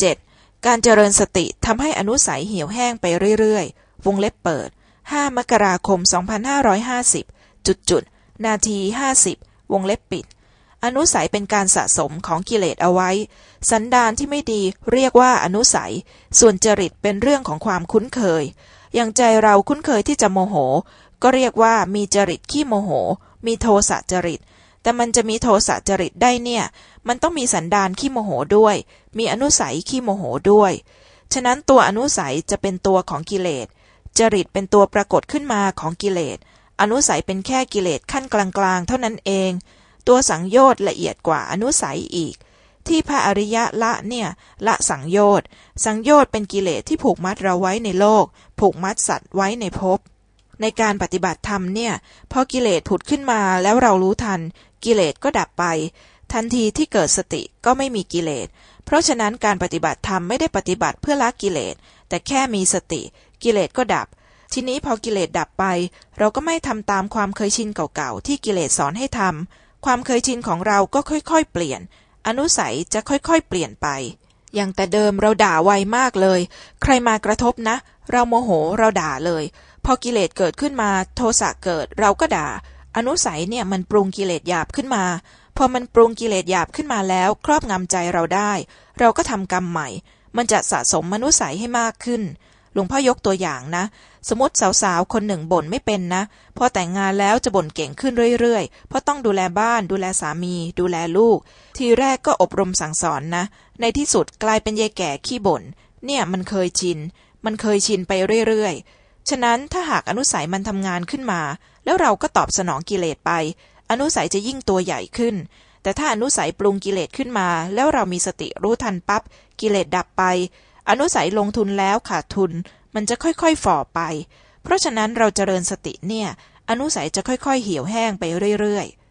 7. การเจริญสติทำให้อนุสัยเหี่ยวแห้งไปเรื่อย ๆ วงเล็บเปิด 5 มกราคม 2550 จุดจุด นาที 50 วงเล็บปิด อนุสัยเป็นการสะสมของกิเลสเอาไว้ สันดานที่ไม่ดีเรียกว่าอนุสัย ส่วนจริตเป็นเรื่องของความคุ้นเคย อย่างใจเราคุ้นเคยที่จะโมโห ก็เรียกว่ามีจริตขี้โมโห มีโทสะจริต แต่มันจะมีโทสะจริตได้เนี่ย มันต้องมีสันดานขี้โมโหด้วย มีอนุสัยขี้โมโหด้วย ฉะนั้นตัวอนุสัยจะเป็นตัวของกิเลส จริตเป็นตัวปรากฏขึ้นมาของกิเลส อนุสัยเป็นแค่กิเลสขั้นกลางๆ เท่านั้นเอง ตัวสังโยชน์ละเอียดกว่าอนุสัยอีก ที่พระอริยะละเนี่ยละสังโยชน์ สังโยชน์เป็นกิเลสที่ผูกมัดเราไว้ในโลก ผูกมัดสัตว์ไว้ในภพในการปฏิบัติธรรมเนี่ยพอกิเลสผุดขึ้นมาแล้วเรารู้ทัน กิเลสก็ดับไป ทันทีที่เกิดสติก็ไม่มีกิเลส เพราะฉะนั้นการปฏิบัติธรรมไม่ได้ปฏิบัติเพื่อละกิเลส แต่แค่มีสติ กิเลสก็ดับ ทีนี้พอกิเลสดับไป เราก็ไม่ทำตามความเคยชินเก่าๆที่กิเลสสอนให้ทำความเคยชินของเราก็ค่อยๆ เปลี่ยน อนุสัยจะค่อยๆ เปลี่ยนไปอย่างแต่เดิมเราด่าไวมากเลย ใครมากระทบนะ เราโมโหเราด่าเลย พอกิเลสเกิดขึ้นมา โทสะเกิดเราก็ด่า อนุสัยเนี่ยมันปรุงกิเลสหยาบขึ้นมา พอมันปรุงกิเลสหยาบขึ้นมาแล้ว ครอบงำใจเราได้ เราก็ทำกรรมใหม่ มันจะสะสมมนุสัยให้มากขึ้น หลวงพ่อยกตัวอย่างนะ สมมติสาวๆ คนหนึ่งบ่นไม่เป็นนะ พอแต่งงานแล้วจะบ่นเก่งขึ้นเรื่อยๆ เพราะต้องดูแลบ้าน ดูแลสามี ดูแลลูก ทีแรกก็อบรมสั่งสอนนะ ในที่สุดกลายเป็นยายแก่ขี้บ่น เนี่ยมันเคยชิน มันเคยชินไปเรื่อยๆ ฉะนั้นถ้าหากอนุสัยมันทำงานขึ้นมา แล้วเราก็ตอบสนองกิเลสไป อนุสัยจะยิ่งตัวใหญ่ขึ้น แต่ถ้าอนุสัยปรุงกิเลสขึ้นมา แล้วเรามีสติรู้ทันปับ๊บกิเลสดับไป อนุสัยลงทุนแล้วขาดทุน มันจะค่อยๆฝ่อไป เพราะฉะนั้นเราเจริญสติเนี่ย อนุสัยจะค่อยๆเหี่ยวแห้งไปเรื่อยๆ